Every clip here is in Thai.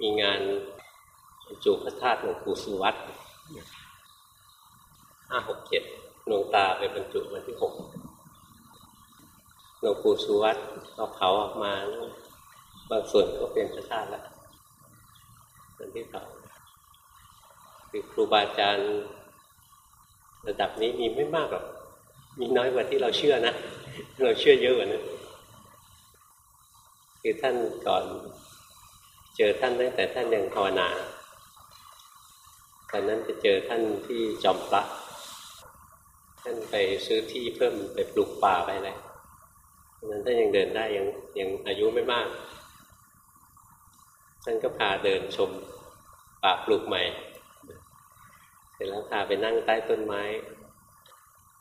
มีงานจุพระธาตุหลวงปู่สุวัตห้าหกเจ็ดหลวงตาไปบรรจุวันที่หกหลวงปู่สุวัตเอาเผาออกมา บางส่วนก็เป็นพระธาตุแล้วส่วนที่เผาคือครูบาอาจารย์ระดับนี้มีไม่มากหรอก มีน้อยกว่าที่เราเชื่อนะ เราเชื่อเยอะกว่านั้นคือท่านก่อน เจอท่านตั้งแต่ท่านยังภาวนาตอนนั้นจะเจอท่านที่จอมพระท่านไปซื้อที่เพิ่มไปปลูกป่าไปอะไรตอนนั้นท่านยังเดินได้ยังยังอายุไม่มาก ท่านก็พาเดินชมป่าปลูกใหม่ เสร็จแล้วพาไปนั่งใต้ต้นไม้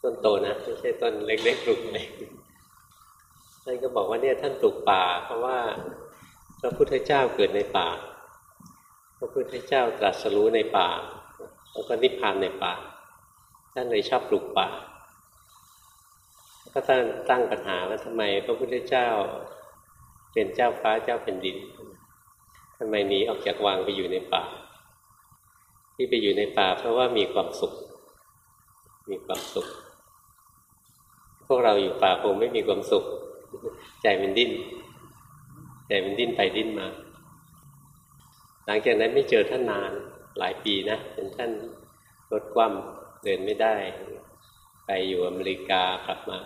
ต้นโตนะไม่ใช่ต้นเล็กๆปลูกใหม่ท่านก็บอกว่าเนี่ยท่านปลูกป่า เพราะว่า ระพุทธเจ้าเกิดในป่า พระพุทธเจ้าตรัสรู้ในป่า แล้วก็นิพพานในป่า ท่านเลยชอบปลูกป่า ก็ตั้งตั้งปัญหาว่าทำไมพระพุทธเจ้าเป็นเจ้าฟ้าเจ้าแผ่นดินทำไมหนีออกจากวังไปอยู่ในป่า ที่ไปอยู่ในป่า เพราะว่ามีความสุข มีความสุข พวกเราอยู่ป่าคงไม่มีความสุข ใจมันดิ้น ใจมันดิ้นไปดิ้นมา หลังจากนั้นไม่เจอท่านนานหลายปีนะเป็นท่านรถคว่ำเดินไม่ได้ ไปอยู่อเมริกากลับมา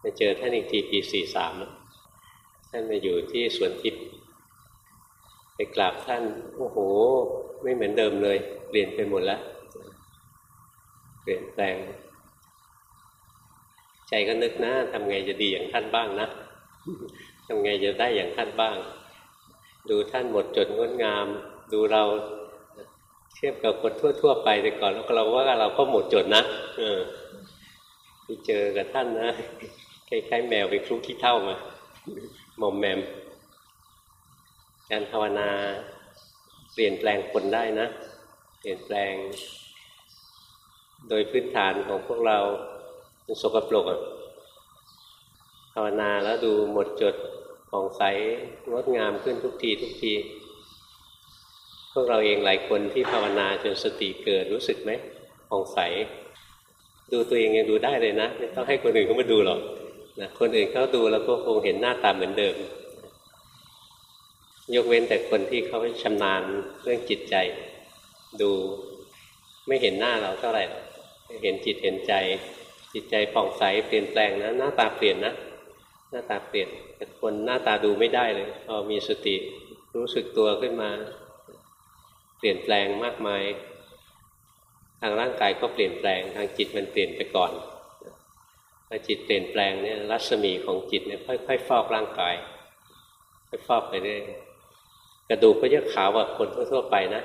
ไปเจอท่านอีกทีปีสี่สามท่านมาอยู่ที่สวนทิพย์ไปกราบท่านโอ้โห ไม่เหมือนเดิมเลยเปลี่ยนไปหมดแล้วเปลี่ยนแปลง ใจก็นึกนะทำไงจะดีอย่างท่านบ้างนะ ทำไงจะได้อย่างท่านบ้าง ดูท่านหมดจดงดงาม ดูเราเทียบกับคนทั่ว ๆ ไปแต่ก่อนแล้วเราว่าเราก็หมดจดนะเออไปเจอกับท่านนะคล้ายๆแมวไปคลุกขี้เท่ามาหมอมแมม การภาวนาเปลี่ยนแปลงคนได้นะ เปลี่ยนแปลง โดยพื้นฐานของพวกเราเป็นสกปรก ภาวนาแล้วดูหมดจดผ่องใสงดงามขึ้นทุกทีทุกที พวกเราเองหลายคนที่ภาวนาจนสติเกิดรู้สึกไหมผ่องใส ดูตัวเองยังดูได้เลยนะไม่ต้องให้คนอื่นเขามาดูหรอกนะคนอื่นเขาดูแล้วก็คงเห็นหน้าตาเหมือนเดิม ยกเว้นแต่คนที่เขาชำนาญเรื่องจิตใจ ดูไม่เห็นหน้าเราเท่าไหร่เห็นจิตเห็นใจ จิตใจผ่องใสเปลี่ยนแปลงนะหน้าตาเปลี่ยนนะ น้าตาเปลี่ยนแต่คนหน้าตาดูไม่ได้เลยพอมีสติรู้สึกตัวขึ้นมา เปลี่ยนแปลงมากมาย ทางร่างกายก็เปลี่ยนแปลงทางจิตมันเปลี่ยนไปก่อนพอจิตเปลี่ยนแปลงเนี่ยรัศมีของจิตเนี่ยค่อยๆฟอกร่างกายค่อยฟอกไปเรื่อยกระดูกก็จะขาวกว่าคนทั่วๆไปนะ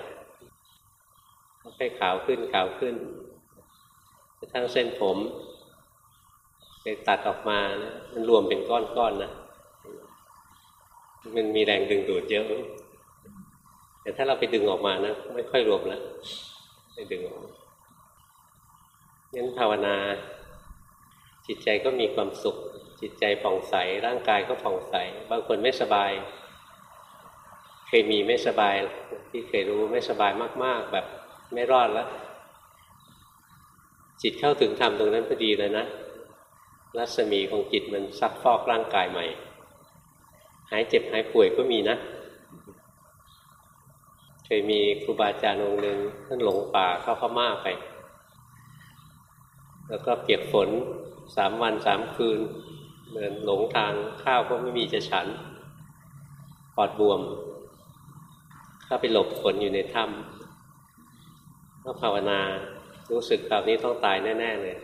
ค่อยขาวขึ้นขาวขึ้นทั้งเส้นผม ไปตัดออกมานะมันรวมเป็นก้อนๆนะมันมีแรงดึงดูดเยอะ แต่ถ้าเราไปดึงออกมานะไม่ค่อยรวมแล้วไปดึงออกงั้นภาวนา จิตใจก็มีความสุข จิตใจผ่องใส ร่างกายก็ผ่องใส บางคนไม่สบาย เคยมีไม่สบาย ที่เคยรู้ไม่สบายมาก ๆ แบบไม่รอดแล้ว จิตเข้าถึงธรรมตรงนั้นพอดีเลยนะ รัศมีของจิตมันซักฟอกร่างกายใหม่ หายเจ็บหายป่วยก็มีนะ เคยมีครูบาอาจารย์องค์หนึ่งท่านหลงป่าเข้าพม่าไป แล้วก็เปียกฝนสามวันสามคืนเดินหลงทางข้าวก็ไม่มีจะฉันปอดบวม เข้าไปหลบฝนอยู่ในถ้ำก็ภาวนารู้สึกคราวนี้ต้องตายแน่ ๆ เลย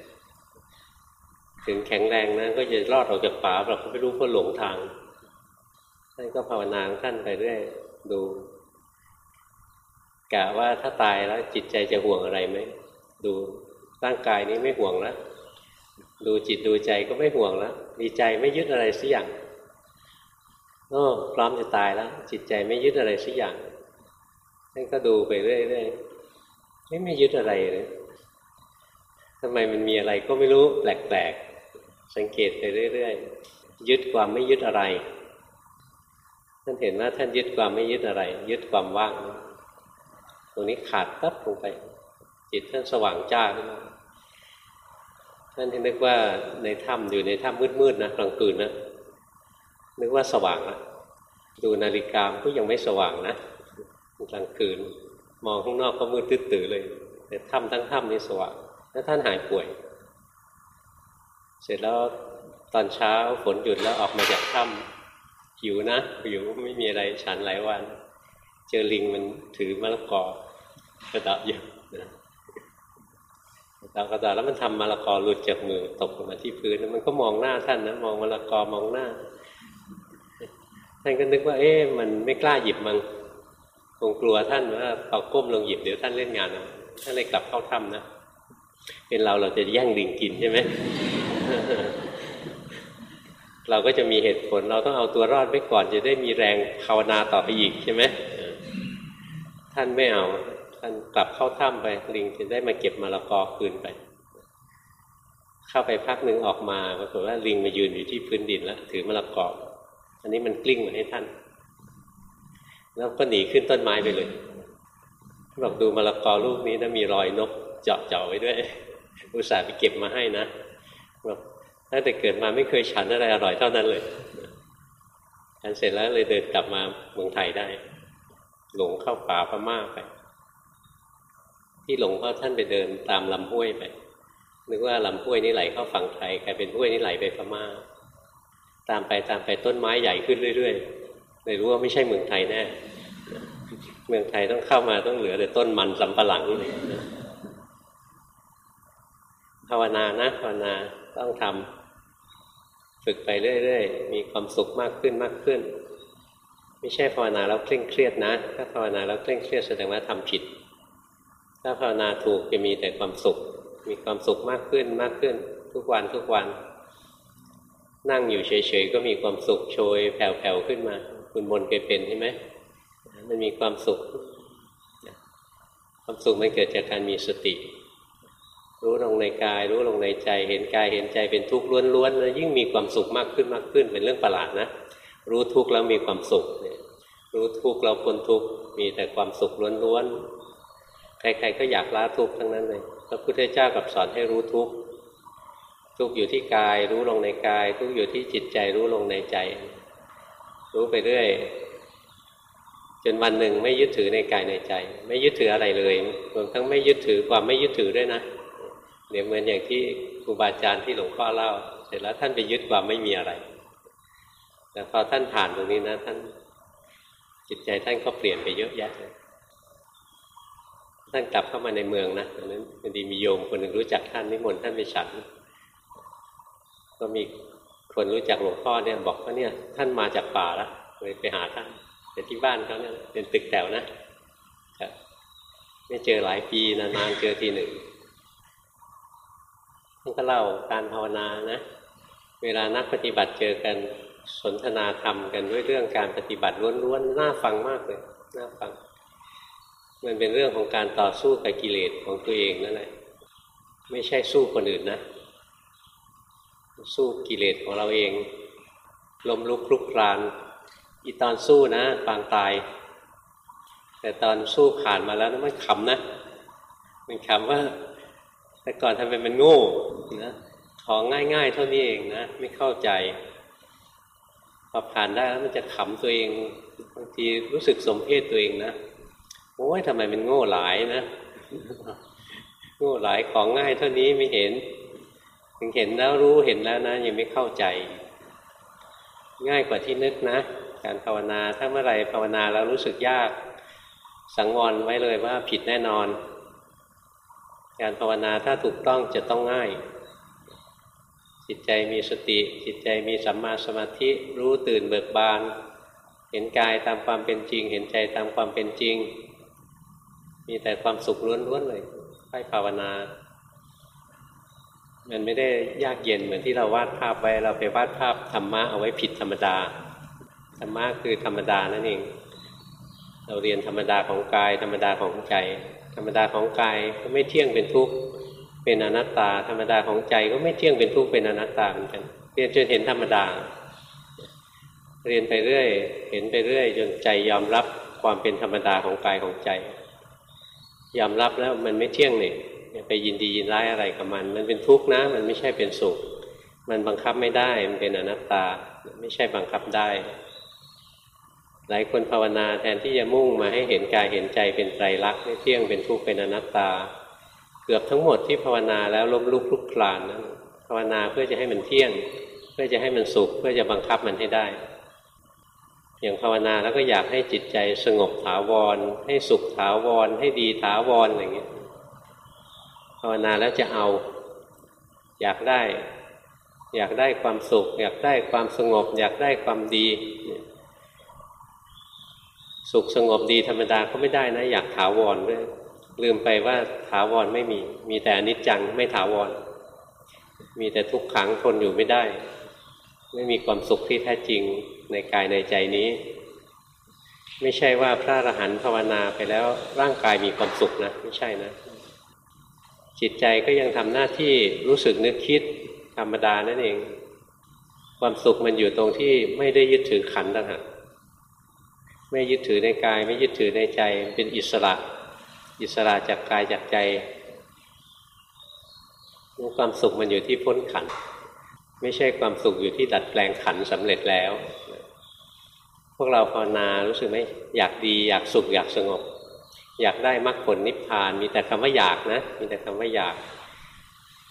ถึงแข็งแรงนะก็จะรอดออกจากป่าเราก็ไม่รู้เพราหลงทางท่านก็ภาวนาท่านไปเรื่อยดูกะว่าถ้าตายแล้วจิตใจจะห่วงอะไรไหมดูร่างกายนี้ไม่ห่วงแล้วดูจิตดูใจก็ไม่ห่วงแล้วดีใจไม่ยึดอะไรสักอย่างโอ้พร้อมจะตายแล้ว จิตใจไม่ยึดอะไรสักอย่างท่านก็ดูไปเรื่อยๆไม่ไม่ยึดอะไรเลยทำไมมันมีอะไรก็ไม่รู้แปลกๆ สังเกตไปเรื่อยๆ ยึดความไม่ยึดอะไร ท่านเห็นว่าท่านยึดความไม่ยึดอะไร ยึดความว่าง ตรงนี้ขาดปั๊บลงไป จิตท่านสว่างจ้าขึ้นมาท่านที่นึกว่าในถ้ำอยู่ในถ้ำมืดๆนะกลางคืนนะนึกว่าสว่างนะดูนาฬิกาก็ยังไม่สว่างนะกลางคืน มองข้างนอกก็มืดตื้อเลย แต่ถ้ำทั้งถ้ำนี่สว่างแล้วท่านหายป่วย เสร็จแล้วตอนเช้าฝนหยุดแล้วออกมาจากถ้ำหิวนะหิวไม่มีอะไรฉันหลายวัน เจอลิงมันถือมะละกอกระดับอยู่นะดาวกระดาแล้วมันทำมะละกอหลุดจากมือตกลงมาที่พื้นมันก็มองหน้าท่านนะมองมะละกอมองหน้า ท่านก็นึกว่า เอ๊ะมันไม่กล้าหยิบมันคงกลัวท่านว่าพอก้มลงหยิบเดี๋ยวท่านเล่นงานนะท่านเลยกลับเข้าถ้ำนะ เป็นเราเราจะแย่งลิงกินใช่ไหม เราก็จะมีเหตุผล เราต้องเอาตัวรอดไว้ก่อน จะได้มีแรงภาวนาต่อไปอีกใช่ไหมท่านไม่เอาท่านกลับเข้าถ้ำไปลิงจะได้มาเก็บมะละกอคืนไป เข้าไปพักหนึ่งออกมาปรากฏว่าลิงมายืนอยู่ที่พื้นดินแล้ว ถือมะละกออันนี้มันกลิ้งมาให้ท่าน แล้วก็หนีขึ้นต้นไม้ไปเลยบอกดูมะละกอลูกนี้นะมีรอยนกเจาะเจาะไว้ด้วย อุตส่าห์ไปเก็บมาให้นะ บอกตั้งแต่เกิดมาไม่เคยฉันอะไรอร่อยเท่านั้นเลยฉันเสร็จแล้วเลยเดินกลับมาเมืองไทยได้ หลงเข้าป่าพม่าไป ที่หลงเพราะท่านไปเดินตามลำห้วยไปนึกว่าลำห้วยนี้ไหลเข้าฝั่งไทยกลายเป็นห้วยนี้ไหลไปพม่า ตามไปตามไปต้นไม้ใหญ่ขึ้นเรื่อยๆเลยรู้ว่าไม่ใช่เมืองไทยแน่เมืองไทยต้องเข้ามาต้องเหลือแต่ต้นมันสำปะหลังภาวนานะภาวนา ต้องทำฝึกไปเรื่อยๆ มีความสุขมากขึ้นมากขึ้น ไม่ใช่ภาวนาแล้วเคร่งเครียดนะ ถ้าภาวนาแล้วเคร่งเครียดแสดงว่าทำผิด ถ้าภาวนาถูกจะมีแต่ความสุข มีความสุขมากขึ้นมากขึ้น ทุกวันทุกวัน นั่งอยู่เฉยๆก็มีความสุขโชยแผ่วๆขึ้นมา คุณบนเคยเป็นใช่ไหมมันมีความสุข ความสุขมันเกิดจากการมีสติ รู้ลงในกาย รู้ลงในใจ เห็นกายเห็นใจเป็นทุกข์ล้วนๆแล้วยิ่งมีความสุขมากขึ้นมากขึ้นเป็นเรื่องประหลาดนะ รู้ทุกข์แล้วมีความสุขเนี่ยรู้ทุกข์เราพ้นทุกข์มีแต่ความสุขล้วนๆใครๆก็อยากละทุกข์ทั้งนั้นเลยพระพุทธเจ้ากับสอนให้รู้ทุกข์ทุกข์อยู่ที่กายรู้ลงในกาย ทุกข์อยู่ที่จิตใจรู้ลงในใจ รู้ไปเรื่อยจนวันหนึ่งไม่ยึดถือในกายในใจ ไม่ยึดถืออะไรเลยรวมทั้งไม่ยึดถือความไม่ยึดถือด้วยนะ เดี๋ยวเหมือนอย่างที่ครูบาอาจารย์ที่หลวงพ่อเล่า เสร็จแล้วท่านไปยึดความไม่มีอะไร แต่พอท่านผ่านตรงนี้นะ ท่านจิตใจท่านก็เปลี่ยนไปเยอะแยะเลยท่านกลับเข้ามาในเมืองนะตอนนั้นพอดีมีโยมคนหนึ่งรู้จักท่านนิมนต์ท่านไปฉัน ก็มีคนรู้จักหลวงพ่อเนี่ยบอกว่าเนี่ย ท่านมาจากป่าแล้วเลยไปหาท่านแต่ที่บ้านเขาเนี่ยเป็นตึกแถวนะไม่เจอหลายปีนานๆเจอทีหนึ่ง ท่านก็เล่าการภาวนานะ เวลานักปฏิบัติเจอกันสนทนาธรรมกันด้วยเรื่องการปฏิบัติล้วนๆน่าฟังมากเลยน่าฟัง มันเป็นเรื่องของการต่อสู้กับกิเลสของตัวเองนั่นแหละไม่ใช่สู้คนอื่นนะ สู้กิเลสของเราเองลมลุกคลุกคลานอีตอนสู้นะปางตาย แต่ตอนสู้ผ่านมาแล้วนะมันขำนะ มันขำว่า แต่ก่อนทำเป็นมันโง่ นะของง่ายๆ เท่านี้เองนะ ไม่เข้าใจ พอผ่านได้แล้วมันจะขำตัวเองบางทีรู้สึกสมเพศตัวเองนะโอ้ยทำไมมันโง่หลายนะ โง่หลายของง่ายเท่านี้ไม่เห็น ถึงเห็นแล้วรู้เห็นแล้วนะ ยังไม่เข้าใจ ง่ายกว่าที่นึกนะ การภาวนาถ้าเมื่อไรภาวนาแล้วรู้สึกยาก สังวรไว้เลยว่าผิดแน่นอน การภาวนาถ้าถูกต้องจะต้องง่าย จิตใจมีสติ จิตใจมีสัมมาสมาธิรู้ตื่นเบิกบาน เห็นกายตามความเป็นจริง เห็นใจตามความเป็นจริง มีแต่ความสุขล้วนๆเลยค่อยภาวนามันไม่ได้ยากเย็นเหมือนที่เราวาดภาพไว้เราไปวาดภาพธรรมะเอาไว้ผิดธรรมดาธรรมะคือธรรมดานั่นเอง เราเรียนธรรมดาของกาย ธรรมดาของใจ ธรรมดาของกายก็ไม่เที่ยงเป็นทุกข์ เป็นอนัตตาธรรมดาของใจก็ไม่เที่ยงเป็นทุกข์เป็นอนัตตาเหมือนกันเรียนจนเห็นธรรมดา เรียนไปเรื่อย เห็นไปเรื่อย จนใจยอมรับความเป็นธรรมดาของกายของใจ ยอมรับแล้วมันไม่เที่ยงเนี่ยไปยินดียินร้ายอะไรกับมัน มันเป็นทุกข์นะ มันไม่ใช่เป็นสุข มันบังคับไม่ได้ มันเป็นอนัตตา ไม่ใช่บังคับได้ หลายคนภาวนาแทนที่จะมุ่งมาให้เห็นกายเห็นใจเป็นไตรลักษณ์ไม่เที่ยงเป็นทุกข์เป็นอนัตตา เกือบทั้งหมดที่ภาวนาแล้วล้มลุกคลุกคลานนะภาวนาเพื่อจะให้มันเที่ยง เพื่อจะให้มันสุข เพื่อจะบังคับมันให้ได้ อย่างภาวนาแล้วก็อยากให้จิตใจสงบถาวร ให้สุขถาวร ให้ดีถาวรอะไรเงี้ยภาวนาแล้วจะเอา อยากได้ อยากได้ความสุข อยากได้ความสงบ อยากได้ความดี สุขสงบดีธรรมดาก็ไม่ได้นะ อยากถาวรด้วย ลืมไปว่าถาวรไม่มี มีแต่อนิจจังไม่ถาวร มีแต่ทุกขังทนอยู่ไม่ได้ ไม่มีความสุขที่แท้จริงในกายในใจนี้ ไม่ใช่ว่าพระอรหันต์ภาวนาไปแล้วร่างกายมีความสุขนะ ไม่ใช่นะ จิตใจก็ยังทำหน้าที่รู้สึกนึกคิดธรรมดานั่นเอง ความสุขมันอยู่ตรงที่ไม่ได้ยึดถือขันต่างหากไม่ยึดถือในกาย ไม่ยึดถือในใจเป็นอิสระ อิสระจากกายจากใจความสุขมันอยู่ที่พ้นขัน ไม่ใช่ความสุขอยู่ที่ดัดแปลงขันสำเร็จแล้ว พวกเราภาวนารู้สึกไหมอยากดีอยากสุขอยากสงบ อยากได้มรรคผลนิพพาน มีแต่คำว่าอยากนะ มีแต่คำว่าอยาก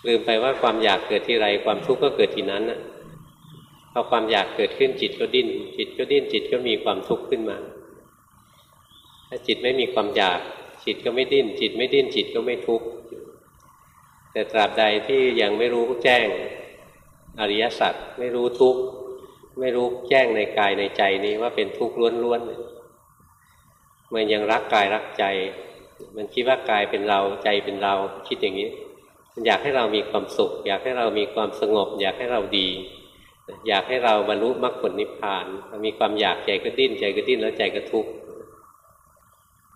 ลืมไปว่าความอยากเกิดที่ไรความทุกข์ก็เกิดที่นั้นนะพอความอยากเกิดขึ้นจิตก็ดิ้น จิตก็ดิ้นจิตก็มีความทุกข์ขึ้นมา ถ้าจิตไม่มีความอยาก จิตก็ไม่ดิ้น จิตไม่ดิ้นจิตก็ไม่ทุกข์แต่ตราบใดที่ยังไม่รู้แจ้งอริยสัจไม่รู้ทุกข์ไม่รู้แจ้งในกายในใจนี้ว่าเป็นทุกข์ล้วนๆมันยังรักกายรักใจ มันคิดว่ากายเป็นเราใจเป็นเราคิดอย่างนี้มันอยากให้เรามีความสุข อยากให้เรามีความสงบ อยากให้เราดี อยากให้เราบรรลุมรรคผลนิพพานมีความอยากใจก็ดิ้นใจก็ดิ้นแล้วใจก็ทุกข์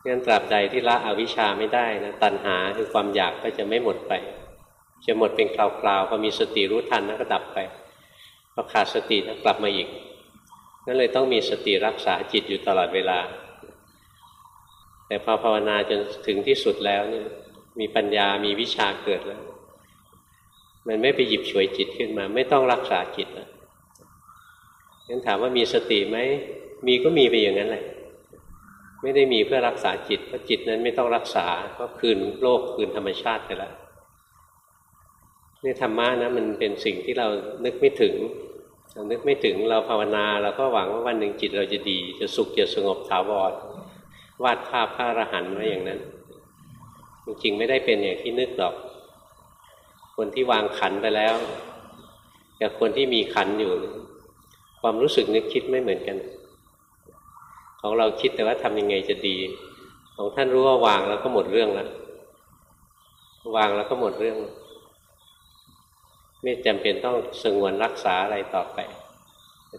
งั้นตราบใดที่ละอวิชชาไม่ได้นะตัณหาคือความอยากก็จะไม่หมดไป จะหมดเป็นคราวๆพอมีสติรู้ทันแล้วก็ดับไปพอขาดสติแล้วกลับมาอีกนั่นเลยต้องมีสติรักษาจิตอยู่ตลอดเวลา แต่พอภาวนาจนถึงที่สุดแล้วเนี่ยมีปัญญามีวิชาเกิดแล้ว มันไม่ไปหยิบฉวยจิตขึ้นมา ไม่ต้องรักษาจิตแล้วงั้นถามว่ามีสติไหมมีก็มีไปอย่างนั้นแหละ ไม่ได้มีเพื่อรักษาจิตเพราะจิตนั้นไม่ต้องรักษาก็คืนโลกคืนธรรมชาติไปแล้วนี่ธรรมะนะมันเป็นสิ่งที่เรานึกไม่ถึงเรานึกไม่ถึงเราภาวนาเราก็หวังว่าวันหนึ่งจิตเราจะดี จะสุขจะสงบถาวรวาดภาพพระอรหันต์ไว้อย่างนั้น จริงๆไม่ได้เป็นอย่างที่นึกหรอก คนที่วางขันไปแล้ว กับคนที่มีขันอยู่ ความรู้สึกนึกคิดไม่เหมือนกัน ของเราคิดแต่ว่าทำยังไงจะดี ของท่านรู้ว่าวางแล้วก็หมดเรื่องแล้ววางแล้วก็หมดเรื่อง ไม่จำเป็นต้องสงวนรักษาอะไรต่อไป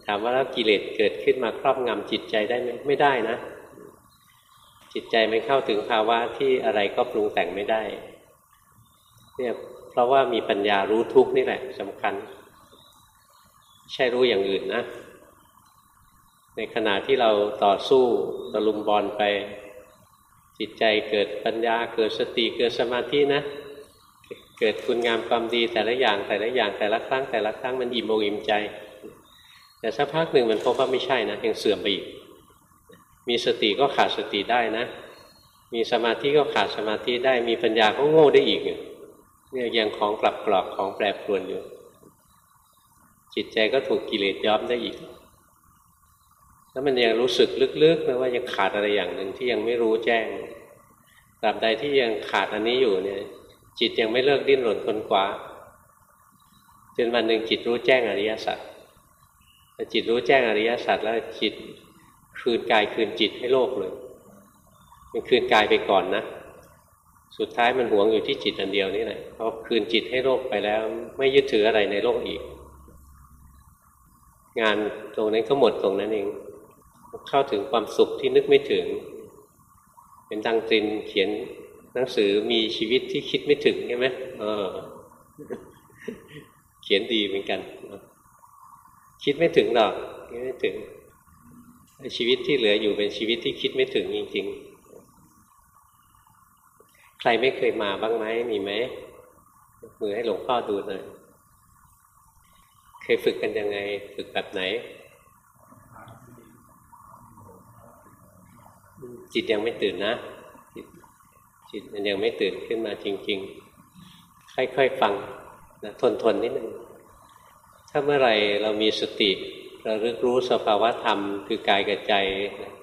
ถามว่าแล้วกิเลสเกิดขึ้นมาครอบงำจิตใจได้ไหมไม่ได้นะ จิตใจไม่เข้าถึงภาวะที่อะไรก็ปรุงแต่งไม่ได้เนี่ยเพราะว่ามีปัญญารู้ทุกนี่แหละสำคัญ ใช่รู้อย่างอื่นนะ ในขณะที่เราต่อสู้ตะลุมบอลไป จิตใจเกิดปัญญาเกิดสติเกิดสมาธินะเกิดคุณงามความดีแต่ละอย่างแต่ละอย่างแต่ละครั้งแต่ละครั้งมันอิ่มอกอิ่มใจ แต่สักพักหนึ่งมันพบว่าไม่ใช่นะยังเสื่อมไปอีก มีสติก็ขาดสติได้นะ มีสมาธิก็ขาดสมาธิได้ มีปัญญาก็โง่ได้อีกเนี่ยยังของกลับกรอกของแปรปรวนอยู่ จิตใจก็ถูกกิเลสย้อมได้อีก แล้วมันยังรู้สึกลึกๆนะว่ายังขาดอะไรอย่างหนึ่งที่ยังไม่รู้แจ้งตราบใดที่ยังขาดอันนี้อยู่เนี่ย จิตยังไม่เลิกดิ้นรนคนกว่าจนวันหนึ่งจิตรู้แจ้งอริยสัจแต่จิตรู้แจ้งอริยสัจแล้วจิตคืนกายคืนจิตให้โลกเลยมันคืนกายไปก่อนนะสุดท้ายมันหวงอยู่ที่จิตอันเดียวนี่แหละพอคืนจิตให้โลกไปแล้ว ไม่ยึดถืออะไรในโลกอีก งานตรงนั้นก็หมดตรงนั้นเอง เข้าถึงความสุขที่นึกไม่ถึง เป็นดังตรินเขียนหนังสือมีชีวิตที่คิดไม่ถึงใช่ไหมเออ เขียนดีเหมือนกัน คิดไม่ถึงหรอกคิดไม่ถึงชีวิตที่เหลืออยู่เป็นชีวิตที่คิดไม่ถึงจริง ๆ ใครไม่เคยมาบ้างไหมมีไหมมือให้หลวงพ่อดูหน่อยเคยฝึกกันยังไง ฝึกแบบไหน จิตยังไม่ตื่นนะจิตมันยังไม่ตื่นขึ้นมาจริง ๆ ค่อยๆฟังนะทนทนนิดนึงถ้าเมื่อไหร่เรามีสติเรารึกรู้สภาวะธรรม คือกายกับใจ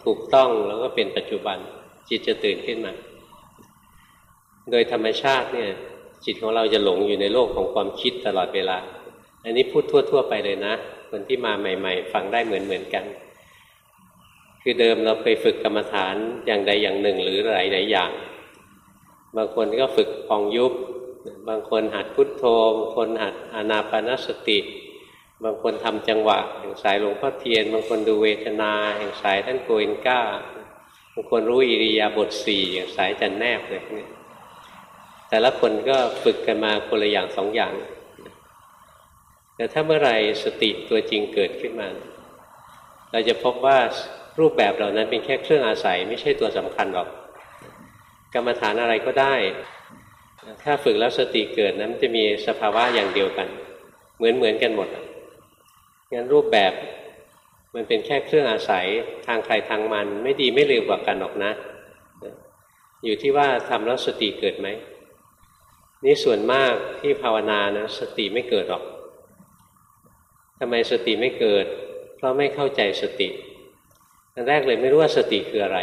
ถูกต้องแล้วก็เป็นปัจจุบัน จิตจะตื่นขึ้นมา โดยธรรมชาติเนี่ย จิตของเราจะหลงอยู่ในโลกของความคิดตลอดเวลา อันนี้พูดทั่ว ๆ ไปเลยนะ คนที่มาใหม่ ๆ ฟังได้เหมือนๆกัน คือเดิมเราไปฝึกกรรมฐานอย่างใดอย่างหนึ่งหรือหลายๆอย่าง บางคนก็ฝึกพองยุบบางคนหัดพุทโธบางคนหัดอานาปานสติ บางคนทำจังหวะอย่างสายหลวงพ่อเทียน บางคนดูเวทนาอย่างสายท่านโกเอนก้า บางคนรู้อิริยาบถสี่อย่างสายจันแนบเลยเนี่ยแต่ละคนก็ฝึกกันมาคนละอย่างสองอย่าง แต่ถ้าเมื่อไรสติตัวจริงเกิดขึ้นมา เราจะพบว่า รูปแบบเหล่านั้นเป็นแค่เครื่องอาศัย ไม่ใช่ตัวสำคัญหรอก กรรมฐานอะไรก็ได้ ถ้าฝึกแล้วสติเกิดนั้นจะมีสภาวะอย่างเดียวกัน เหมือนเหมือนกันหมดงั้นรูปแบบมันเป็นแค่เครื่องอาศัยทางใครทางมัน ไม่ดีไม่เลวกว่ากันหรอกนะ อยู่ที่ว่าทำแล้วสติเกิดไหมนี่ส่วนมากที่ภาวนานะสติไม่เกิดหรอกทำไมสติไม่เกิด เพราะไม่เข้าใจสติ อันแรกเลยไม่รู้ว่าสติคืออะไร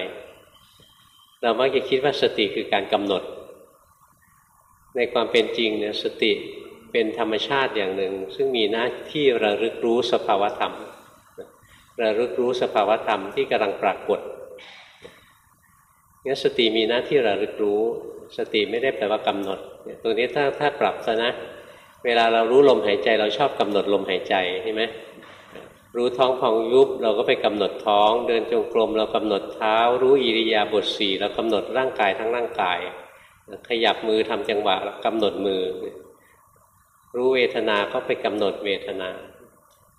เรามักจะคิดว่าสติคือการกำหนด ในความเป็นจริงเนี่ยสติเป็นธรรมชาติอย่างหนึ่ง ซึ่งมีหน้าที่ระลึกรู้สภาวธรรม ระลึกรู้สภาวธรรมที่กำลังปรากฏงั้นสติมีหน้าที่ระลึกรู้ สติไม่ได้แปลว่ากำหนดตรงนี้ถ้าถ้าปรับซะนะ เวลาเรารู้ลมหายใจเราชอบกำหนดลมหายใจใช่ไหม รู้ท้องพองยุบเราก็ไปกำหนดท้อง เดินจงกรมเรากำหนดเท้า รู้อิริยาบถสี่เรากำหนดร่างกายทั้งร่างกาย ขยับมือทำจังหวะกำหนดมือ รู้เวทนาก็ไปกำหนดเวทนา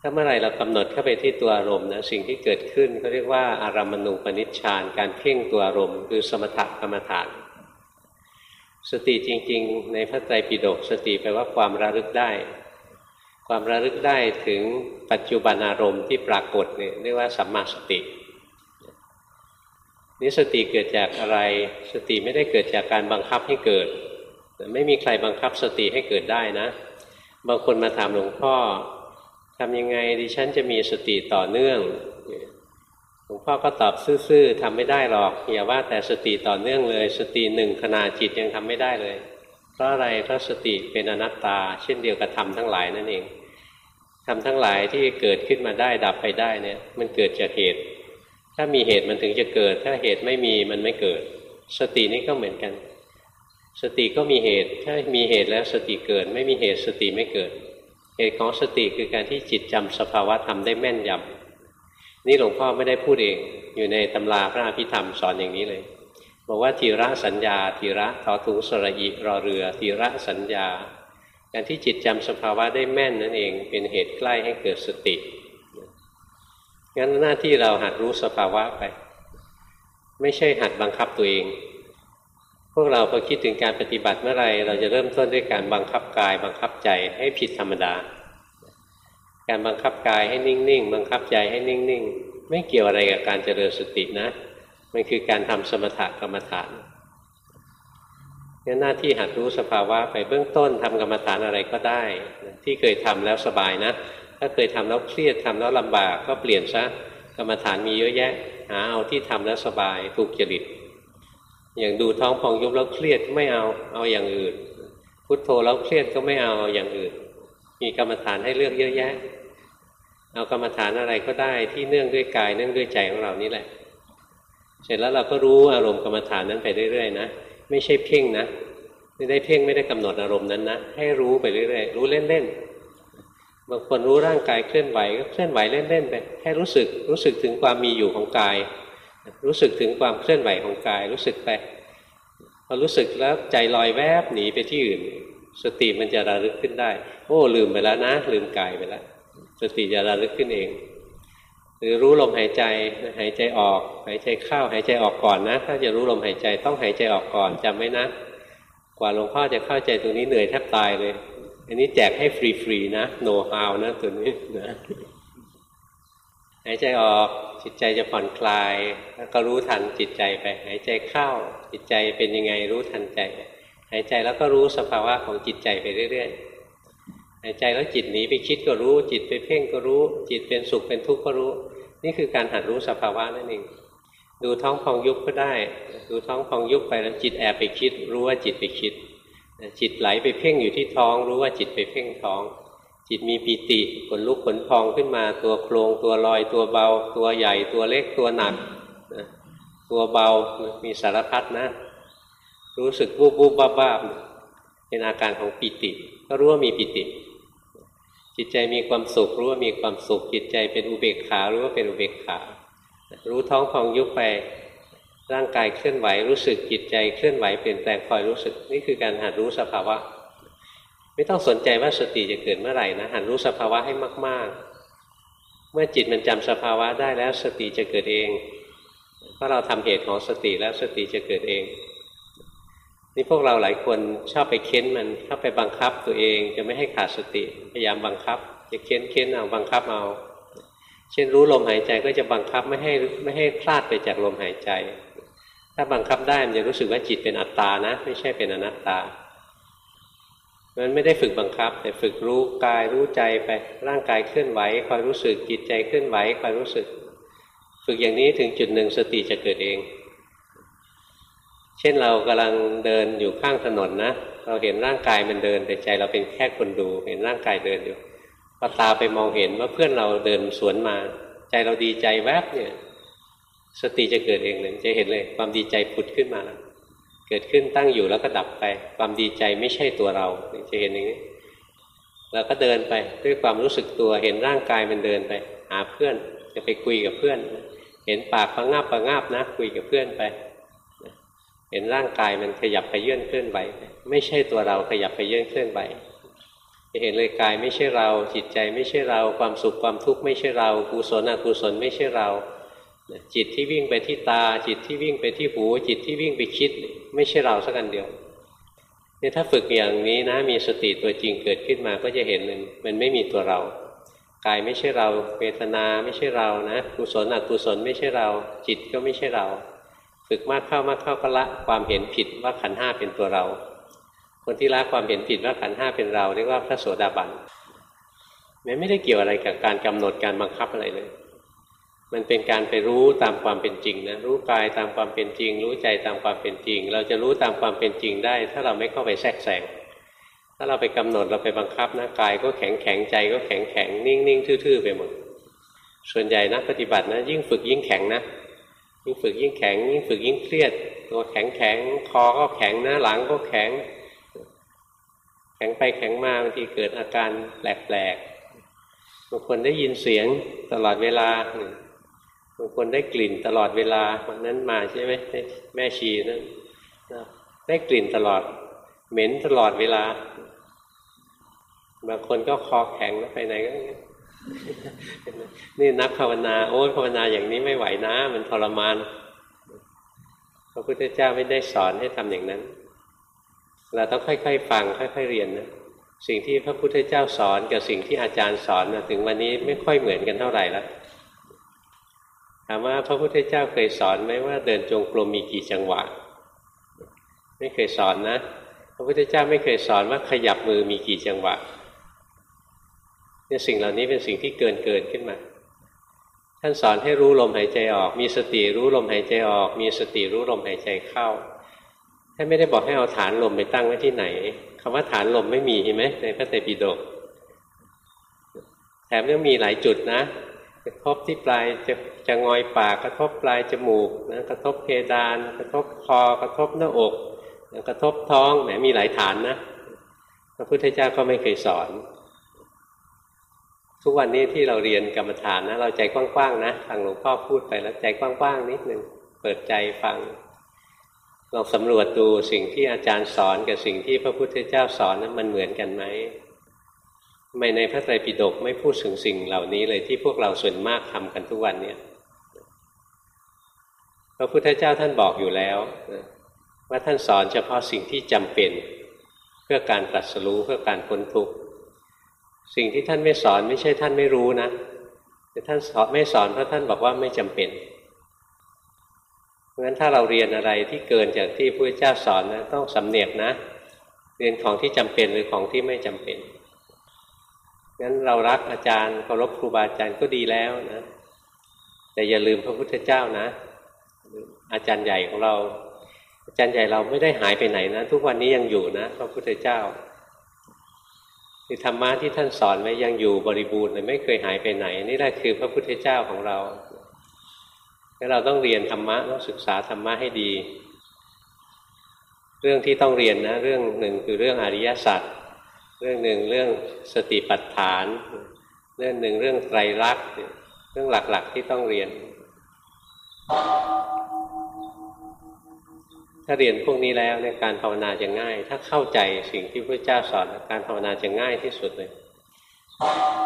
ถ้าเมื่อไรเรากำหนดเข้าไปที่ตัวอารมณ์นะสิ่งที่เกิดขึ้นเขาเรียกว่าอารามณูปนิชฌานการเพ่งตัวอารมณ์ คือสมถกรรมฐาน สติจริง ๆ ในพระไตรปิฎกสติแปลว่าความระลึกได้ ความระลึกได้ถึงปัจจุบันอารมณ์ที่ปรากฏเนี่ยเรียกว่าสัมมาสตินี่สติเกิดจากอะไร สติไม่ได้เกิดจากการบังคับให้เกิด ไม่มีใครบังคับสติให้เกิดได้นะ บางคนมาถามหลวงพ่อทำยังไงดิฉันจะมีสติต่อเนื่อง หลวงพ่อก็ตอบซื่อๆทำไม่ได้หรอก อย่าว่าแต่สติต่อเนื่องเลย สติหนึ่งขณะจิตยังทำไม่ได้เลย เพราะอะไรเพราะสติเป็นอนัตตา เช่นเดียวกับธรรมทั้งหลายนั่นเองธรรมทั้งหลายที่เกิดขึ้นมาได้ดับไปได้เนี่ย มันเกิดจากเหตุ ถ้ามีเหตุมันถึงจะเกิด ถ้าเหตุไม่มีมันไม่เกิด สตินี้ก็เหมือนกัน สติก็มีเหตุ ถ้ามีเหตุแล้วสติเกิด ไม่มีเหตุสติไม่เกิด เหตุของสติคือการที่จิตจำสภาวะธรรมได้แม่นยำนี่หลวงพ่อไม่ได้พูดเอง อยู่ในตำราพระอภิธรรมสอนอย่างนี้เลย บอกว่าทีระสัญญาทีระทอถุงสระอิรอเรือทีระสัญญา การที่จิตจำสภาวะได้แม่นนั่นเองเป็นเหตุใกล้ให้เกิดสติงั้นหน้าที่เราหัดรู้สภาวะไป ไม่ใช่หัดบังคับตัวเอง พวกเราพอคิดถึงการปฏิบัติเมื่อไรเราจะเริ่มต้นด้วยการบังคับกาย บังคับใจให้ผิดธรรมดา การบังคับกายให้นิ่งๆบังคับใจให้นิ่งๆ ไม่เกี่ยวอะไรกับการเจริญสตินะ มันคือการทำสมถะกรรมฐานนี่หน้าที่หัดรู้สภาวะไปเบื้องต้นทำกรรมฐานอะไรก็ได้ ที่เคยทำแล้วสบายนะ ถ้าเคยทำแล้วเครียดทำแล้วลำบากก็เปลี่ยนซะกรรมฐานมีเยอะแยะ หาเอาที่ทำแล้วสบายถูกจริต อย่างดูท้องพองยุบแล้วเครียดไม่เอาเอาอย่างอื่น พุทโธแล้วเครียดก็ไม่เอาอย่างอื่น มีกรรมฐานให้เลือกเยอะแยะ เอากรรมฐานอะไรก็ได้ที่เนื่องด้วยกายเนื่องด้วยใจของเรานี่แหละ เสร็จแล้วเราก็รู้อารมณ์กรรมฐานนั้นไปเรื่อยๆนะไม่ใช่เพ่งนะไม่ได้เพ่งไม่ได้กำหนดอารมณ์นั้นนะให้รู้ไปเรื่อยๆรู้เล่นๆบางคนรู้ร่างกายเคลื่อนไหวก็เคลื่อนไหวเล่นๆไปแค่รู้สึกรู้สึกถึงความมีอยู่ของกาย รู้สึกถึงความเคลื่อนไหวของกาย รู้สึกไปพอรู้สึกแล้วใจลอยแวบหนีไปที่อื่น สติมันจะระลึกขึ้นได้ โอ้ลืมไปแล้วนะ ลืมกายไปแล้วสติจะระลึกขึ้นเอง รือรู้ลมหายใจหายใจออก หายใจเข้าหายใจออกก่อนนะ ถ้าจะรู้ลมหายใจต้องหายใจออกก่อนจำไว้นะ กว่าหลวงพ่อจะเข้าใจตรงนี้เหนื่อยแทบตายเลย อันนี้แจกให้ฟรีๆนะโน้ตฮาวนะตัวนี้นะหายใจออกจิตใจจะผ่อนคลาย แล้วก็รู้ทันจิตใจไป หายใจเข้าจิตใจเป็นยังไงรู้ทันใจ หายใจแล้วก็รู้สภาวะของจิตใจไปเรื่อยๆหายใจแล้วจิตหนีไปคิดก็รู้ จิตไปเพ่งก็รู้ จิตเป็นสุขเป็นทุกข์ก็รู้ นี่คือการหัดรู้สภาวะนั่นเองดูท้องพองยุบก็ได้ ดูท้องพองยุบไปแล้วจิตแอบไปคิด รู้ว่าจิตไปคิด จิตไหลไปเพ่งอยู่ที่ท้อง รู้ว่าจิตไปเพ่งท้อง จิตมีปีติขนลุกขนพองขึ้นมาตัวโครงตัวลอยตัวเบา ตัวใหญ่ตัวเล็กตัวหนัก ตัวเบามีสารพัดนะ รู้สึกวูบวูบบ้าบ้าเป็นอาการของปิติ ก็รู้ว่ามีปิติ จิตใจมีความสุขรู้ว่ามีความสุข จิตใจเป็นอุเบกขารู้ว่าเป็นอุเบกขา รู้ท้องพองยุบไปร่างกายเคลื่อนไหวรู้สึกจิตใจเคลื่อนไหวเปลี่ยนแปลงคอยรู้สึกนี่คือการหัดรู้สภาวะ ไม่ต้องสนใจว่าสติจะเกิดเมื่อไหร่นะหันรู้สภาวะให้มาก ๆ เมื่อจิตมันจำสภาวะได้แล้วสติจะเกิดเองเพราะเราทำเหตุของสติแล้วสติจะเกิดเอง นี่พวกเราหลายคนชอบไปเค้นมันเข้าไปบังคับตัวเองจะไม่ให้ขาดสติ พยายามบังคับ จะเค้นเค้นเอาบังคับเอา เช่นรู้ลมหายใจก็จะบังคับไม่ให้ไม่ให้พลาดไปจากลมหายใจ ถ้าบังคับได้มันจะรู้สึกว่าจิตเป็นอัตตานะ ไม่ใช่เป็นอนัตตามันไม่ได้ฝึกบังคับ แต่ฝึกรู้กายรู้ใจไปร่างกายเคลื่อนไหวคอยรู้สึกจิตใจเคลื่อนไหวคอยรู้สึก ฝึกอย่างนี้ถึงจุดหนึ่งสติจะเกิดเอง เช่นเรากำลังเดินอยู่ข้างถนนนะ เราเห็นร่างกายมันเดินแต่ใจเราเป็นแค่คนดูเห็นร่างกายเดินอยู่พอตาไปมองเห็นว่าเพื่อนเราเดินสวนมา ใจเราดีใจแวบเนี่ย สติจะเกิดเองเลยจะเห็นเลย ความดีใจผุดขึ้นมาแล้วเกิดขึ้นตั้งอยู่แล้วก็ดับไป ความดีใจไม่ใช่ตัวเราจะเห็นอย่างนี้เราก็เดินไปด้วยความรู้สึกตัวเห็นร่างกายมันเดินไป หาเพื่อนจะไปคุยกับเพื่อน เห็นปากประงาบประงาบนะคุยกับเพื่อนไป เห็นร่างกายมันขยับไปเยื่อนเคลื่อนไหวไม่ใช่ตัวเราขยับไปเยื่อนเคลื่อนไหวจะเห็นเลยกายไม่ใช่เรา จิตใจไม่ใช่เรา ความสุขความทุกข์ไม่ใช่เรากุศลอกุศลไม่ใช่เรา จิตที่วิ่งไปที่ตา จิตที่วิ่งไปที่หู จิตที่วิ่งไปคิด ไม่ใช่เราสักอันเดียวเนี่ยถ้าฝึกอย่างนี้นะมีสติตัวจริงเกิดขึ้นมาก็จะเห็นมันมันไม่มีตัวเรากายไม่ใช่เราเวทนาไม่ใช่เรานะกุศลอกุศลไม่ใช่เรา จิตก็ไม่ใช่เรา ฝึกมากเข้ามากเข้าก็ละความเห็นผิดว่าขันห้าเป็นตัวเรา คนที่ละความเห็นผิดว่าขันห้าเป็นเราเรียกว่าพระโสดาบันมันไม่ได้เกี่ยวอะไรกับการกำหนดการบังคับอะไรเลย มันเป็นการไปรู้ตามความเป็นจริงนะรู้กายตามความเป็นจริง รู้ใจตามความเป็นจริง เราจะรู้ตามความเป็นจริงได้ ถ้าเราไม่เข้าไปแทรกแซงถ้าเราไปกำหนดเราไปบังคับนะกายก็แข็งแข็งใจก็แข็งแข็งนิ่งนิ่งทื่อๆไปหมดส่วนใหญ่นักปฏิบัตินะยิ่งฝึกยิ่งแข็งนะ ยิ่งฝึกยิ่งแข็ง ยิ่งฝึกยิ่งเครียด ตัวแข็งแข็งคอก็แข็งหนะหลังก็แข็ง แข็งไปแข็งมาบางทีเกิดอาการแปลกๆบางคนได้ยินเสียงตลอดเวลาบางคนได้กลิ่นตลอดเวลาวันนั้นมาใช่ไหมแม่ชีนั่นได้กลิ่นตลอด เหม็นตลอดเวลา บางคนก็คอแข็งแล้วไปไหนก็ นี่นักภาวนา โอ้ยภาวนาอย่างนี้ไม่ไหวนะ มันทรมานพระพุทธเจ้าไม่ได้สอนให้ทำอย่างนั้น เราต้องค่อยๆฟังค่อย ๆเรียนนะสิ่งที่พระพุทธเจ้าสอนกับสิ่งที่อาจารย์สอนนะถึงวันนี้ไม่ค่อยเหมือนกันเท่าไหร่แล้วถามว่าพระพุทธเจ้าเคยสอนไหมว่าเดินจงกรมมีกี่จังหวะ ไม่เคยสอนนะ พระพุทธเจ้าไม่เคยสอนว่าขยับมือมีกี่จังหวะ เนี่ยสิ่งเหล่านี้เป็นสิ่งที่เกินเกินขึ้นมา ท่านสอนให้รู้ลมหายใจออก มีสติรู้ลมหายใจออก มีสติรู้ลมหายใจเข้าท่านไม่ได้บอกให้เอาฐานลมไปตั้งไว้ที่ไหนคำว่าฐานลมไม่มีเห็นไหมในพระไตรปิฎกแถมยังมีหลายจุดนะกระทบที่ปลายจะจะงอยปากกระทบปลายจมูกนะกระทบเพดาน กระทบคอกระทบหน้าอก กระทบท้องแหมมีหลายฐานนะพระพุทธเจ้าก็ไม่เคยสอน ทุกวันนี้ที่เราเรียนกรรมฐานนะเราใจกว้างๆนะฟังหลวงพ่อพูดไปแล้วใจกว้างๆนิดหนึ่งเปิดใจฟังลองสำรวจดูสิ่งที่อาจารย์สอนกับสิ่งที่พระพุทธเจ้าสอนนั้นมันเหมือนกันไหมทำไมในพระไตรปิฎกไม่พูดถึงสิ่งเหล่านี้เลยที่พวกเราส่วนมากทำกันทุกวันเนี่ยพระพุทธเจ้าท่านบอกอยู่แล้วว่าท่านสอนเฉพาะสิ่งที่จำเป็นเพื่อการตรัสรู้เพื่อการพ้นทุกข์ สิ่งที่ท่านไม่สอนไม่ใช่ท่านไม่รู้นะแต่ท่านสอนไม่สอนเพราะท่านบอกว่าไม่จำเป็นเพราะฉะนั้นถ้าเราเรียนอะไรที่เกินจากที่พระเจ้าสอนนะต้องสำเนียกนะ เรียนของที่จำเป็นหรือของที่ไม่จำเป็นงั้นเรารักอาจารย์เคารพครูบาอาจารย์ก็ดีแล้วนะ แต่อย่าลืมพระพุทธเจ้านะ อาจารย์ใหญ่ของเรา อาจารย์ใหญ่เราไม่ได้หายไปไหนนะ ทุกวันนี้ยังอยู่นะ พระพุทธเจ้า คือธรรมะที่ท่านสอนไว้ยังอยู่บริบูรณ์เลยไม่เคยหายไปไหน นี่แหละคือพระพุทธเจ้าของเราแล้วเราต้องเรียนธรรมะต้องศึกษาธรรมะให้ดี เรื่องที่ต้องเรียนนะเรื่องหนึ่งคือเรื่องอริยสัจเรื่องหนึ่งเรื่องสติปัฏฐาน เรื่องหนึ่งเรื่องไตรลักษณ์เรื่องหลักๆที่ต้องเรียน ถ้าเรียนพวกนี้แล้วในการภาวนาจะง่าย ถ้าเข้าใจสิ่งที่พระเจ้าสอนการภาวนาจะง่ายที่สุดเลย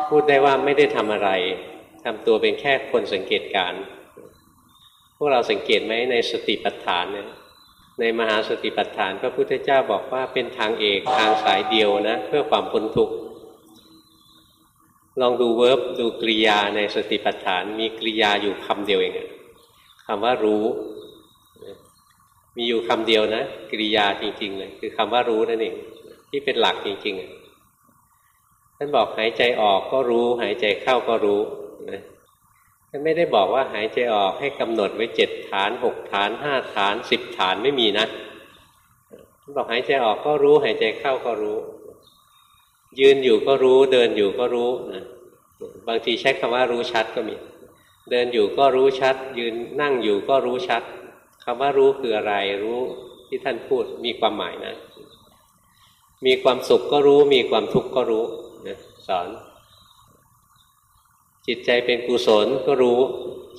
พูดได้ว่าไม่ได้ทำอะไรทำตัวเป็นแค่คนสังเกตการ พวกเราสังเกตไหมในสติปัฏฐานเนี่ยในมหาสติปัฏฐานพระพุทธเจ้าบอกว่าเป็นทางเอกทางสายเดียวนะ เพื่อความพ้นทุกข์ลองดูเวิร์บดูกริยาในสติปัฏฐาน มีกริยาอยู่คำเดียวเองคำว่ารู้ มีอยู่คำเดียวนะกริยาจริง ๆ เลย คือคำว่ารู้นั่นเองที่เป็นหลักจริงๆท่านบอกหายใจออกก็รู้ หายใจเข้าก็รู้นะท่านไม่ได้บอกว่าหายใจออกให้กำหนดไว้เจ็ดฐานหกฐานห้าฐานสิบฐานไม่มีนะท่านบอกหายใจออกก็รู้ หายใจเข้าก็รู้ ยืนอยู่ก็รู้เดินอยู่ก็รู้นะบางทีใช้คำว่ารู้ชัดก็มี เดินอยู่ก็รู้ชัด ยืนนั่งอยู่ก็รู้ชัด คำว่ารู้คืออะไรรู้ที่ท่านพูดมีความหมายนะ มีความสุขก็รู้ มีความทุกข์ก็รู้นะสอน จิตใจเป็นกุศลก็รู้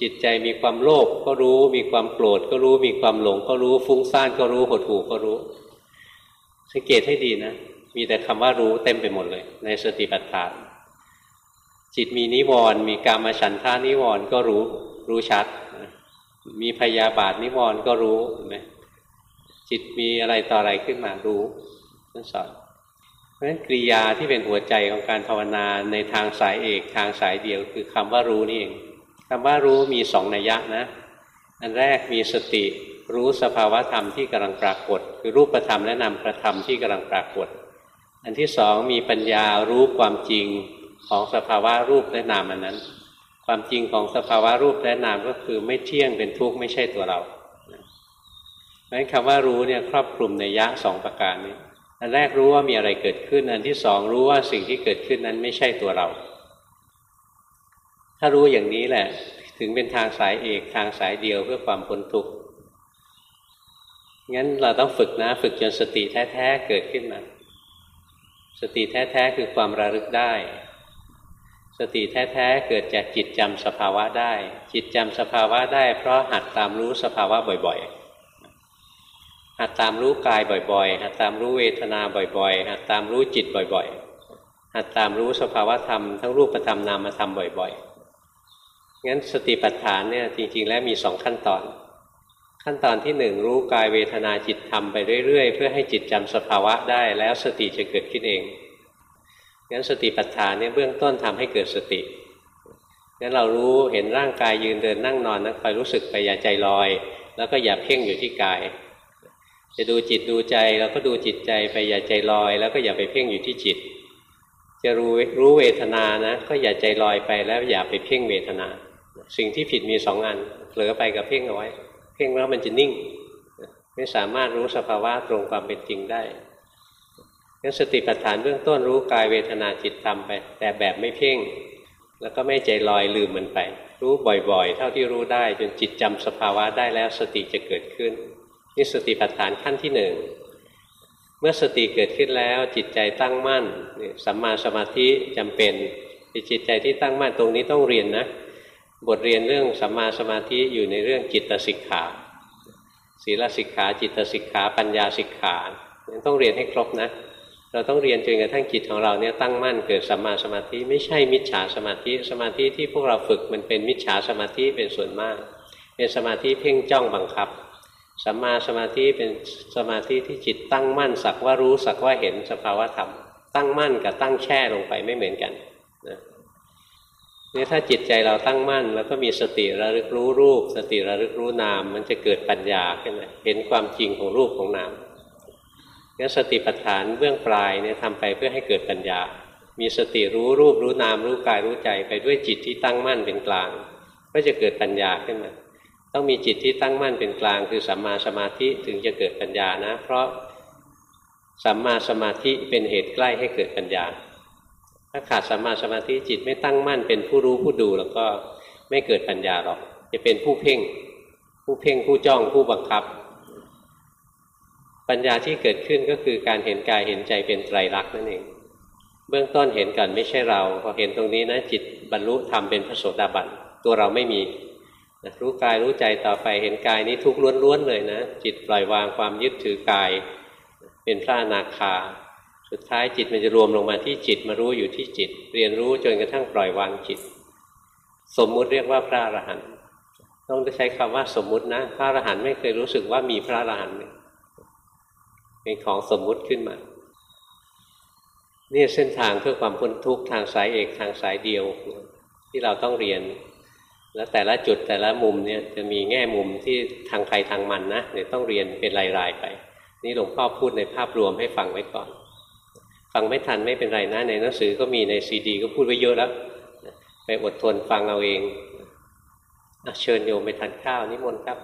จิตใจมีความโลภก็รู้ มีความโกรธก็รู้ มีความหลงก็รู้ ฟุ้งซ่านก็รู้หดหู่ก็รู้ สังเกตให้ดีนะมีแต่คำว่ารู้เต็มไปหมดเลย ในสติปัฏฐาน จิตมีนิวรณ์มีกามฉันทานิวรณ์ก็รู้รู้ชัด มีพยาบาทนิวรณ์ก็รู้เห็นไหมจิตมีอะไรต่ออะไรขึ้นมารู้ท่นสอนเพราะฉะนั้นกริยาที่เป็นหัวใจของการภาวนาในทางสายเอกทางสายเดียวคือคำว่ารู้นี่เองคำว่ารู้มีสองนัยยะนะ อันแรกมีสติรู้สภาวะธรรมที่กำลังปรากฏ คือรูปธรรมและนามประธรรมที่กำลังปรากฏ อันที่สองมีปัญญารู้ความจริงของสภาวะรูปและนามอันนั้น ความจริงของสภาวะรูปและนามก็คือไม่เที่ยงเป็นทุกข์ไม่ใช่ตัวเราเพราะฉะนั้นคำว่ารู้เนี่ยครอบคลุมในยะสองประการนี้ อันแรกรู้ว่ามีอะไรเกิดขึ้น อันที่สองรู้ว่าสิ่งที่เกิดขึ้นนั้นไม่ใช่ตัวเรา ถ้ารู้อย่างนี้แหละ ถึงเป็นทางสายเอกทางสายเดียวเพื่อความพ้นทุกข์ งั้นเราต้องฝึกนะ ฝึกจนสติแท้ ๆ เกิดขึ้นมา สติแท้ ๆ คือความระลึกได้ สติแท้ๆเกิดจากจิตจำสภาวะได้ จิตจำสภาวะได้ เพราะหัดตามรู้สภาวะบ่อยๆ หัดตามรู้กายบ่อย ๆ หัดตามรู้เวทนาบ่อยๆ หัดตามรู้จิตบ่อยๆ หัดตามรู้สภาวะธรรมทั้งรูปธรรมนามธรรมบ่อยๆ งั้นสติปัฏฐานเนี่ยจริง ๆ แล้วมีสองขั้นตอน ขั้นตอนที่หนึ่งรู้กายเวทนาจิตธรรมไปเรื่อยๆ เพื่อให้จิตจำสภาวะได้แล้วสติจะเกิดขึ้นเอง งั้นสติปัฏฐานเนี่ยเบื้องต้นทำให้เกิดสติงั้นเรารู้เห็นร่างกายยืนเดินนั่งนอนนะคอยรู้สึกไปอย่าใจลอย แล้วก็อย่าเพ่งอยู่ที่กาย จะดูจิตดูใจแล้วก็ดูจิตใจไปอย่าใจลอย แล้วก็อย่าไปเพ่งอยู่ที่จิต จะรู้รู้เวทนานะ ก็อย่าใจลอยไปแล้วอย่าไปเพ่งเวทนา สิ่งที่ผิดมีสองอันเผลอไปกับเพ่งเอาไว้ เพ่งแล้วมันจะนิ่ง ไม่สามารถรู้สภาวะตรงความเป็นจริงได้ งั้นสติปัฏฐานเบื้องต้นรู้กายเวทนาจิตทำไป แต่แบบไม่เพ่ง แล้วก็ไม่ใจลอยลืมมันไป รู้บ่อยๆ เท่าที่รู้ได้จนจิตจำสภาวะได้แล้วสติจะเกิดขึ้นนี่สติปัฏฐานขั้นที่หนึ่งเมื่อสติเกิดขึ้นแล้วจิตใจตั้งมั่นสัมมาสมาธิจำเป็นจิตใจที่ตั้งมั่นตรงนี้ต้องเรียนนะ บทเรียนเรื่องสัมมาสมาธิอยู่ในเรื่องจิตสิกขาศีลสิกขาจิตสิกขา ปัญญาสิกขาต้องเรียนให้ครบนะ เราต้องเรียนจนกระทั่งจิตของเราเนี่ยตั้งมั่นเกิดสัมมาสมาธิไม่ใช่มิจฉาสมาธิสมาธิที่พวกเราฝึกมันเป็นมิจฉาสมาธิเป็นส่วนมาก เป็นสมาธิเพ่งจ้องบังคับสัมมาสมาธิเป็นสมาธิที่จิตตั้งมั่นสักว่ารู้สักว่าเห็นสภาวะธรรม ตั้งมั่นกับตั้งแช่ลงไปไม่เหมือนกันนะนี่ถ้าจิตใจเราตั้งมั่น แล้วก็มีสติระลึกรู้รูป สติระลึกรู้นาม มันจะเกิดปัญญาขึ้นมาเห็นความจริงของรูปของนาม งั้นสติปัฏฐานเบื้องปลายเนี่ยทำไปเพื่อให้เกิดปัญญา มีสติรู้รูปรู้นามรู้กายรู้ใจไปด้วยจิตที่ตั้งมั่นเป็นกลาง ก็จะเกิดปัญญาขึ้นมาต้องมีจิตที่ตั้งมั่นเป็นกลาง คือสัมมาสมาธิถึงจะเกิดปัญญานะ เพราะสัมมาสมาธิเป็นเหตุใกล้ให้เกิดปัญญา ถ้าขาดสัมมาสมาธิจิตไม่ตั้งมั่นเป็นผู้รู้ผู้ดูแล้วก็ไม่เกิดปัญญาหรอก จะเป็นผู้เพ่ง ผู้เพ่งผู้จ้องผู้บังคับ ปัญญาที่เกิดขึ้นก็คือการเห็นกายเห็นใจเป็นไตรลักษณ์นั่นเอง เบื้องต้นเห็นก่อนไม่ใช่เรา พอเห็นตรงนี้นะจิตบรรลุธรรมเป็นพระโสดาบันตัวเราไม่มีรู้กายรู้ใจต่อไปเห็นกายนี้ทุกข์ล้วนๆเลยนะ จิตปล่อยวางความยึดถือกาย เป็นพระอนาคา สุดท้ายจิตมันจะรวมลงมาที่จิตมารู้อยู่ที่จิต เรียนรู้จนกระทั่งปล่อยวางจิต สมมุติเรียกว่าพระอรหันต์ต้องใช้คำว่าสมมุตินะ พระอรหันต์ไม่เคยรู้สึกว่ามีพระอรหันต์เป็นของสมมุติขึ้นมานี่เส้นทางเพื่อความพ้นทุกข์ทางสายเอกทางสายเดียว ที่เราต้องเรียน แล้วแต่ละจุดแต่ละมุมเนี่ยจะมีแง่มุมที่ทางใครทางมันนะเดี๋ยวต้องเรียนเป็นรายๆไป นี่หลวงพ่อพูดในภาพรวมให้ฟังไว้ก่อน ฟังไม่ทันไม่เป็นไรนะในหนังสือก็มีในซีดี ก็พูดไว้เยอะแล้วไปอดทนฟังเอาเองอเชิญโยมไปทานข้าวนิมนต์ครับ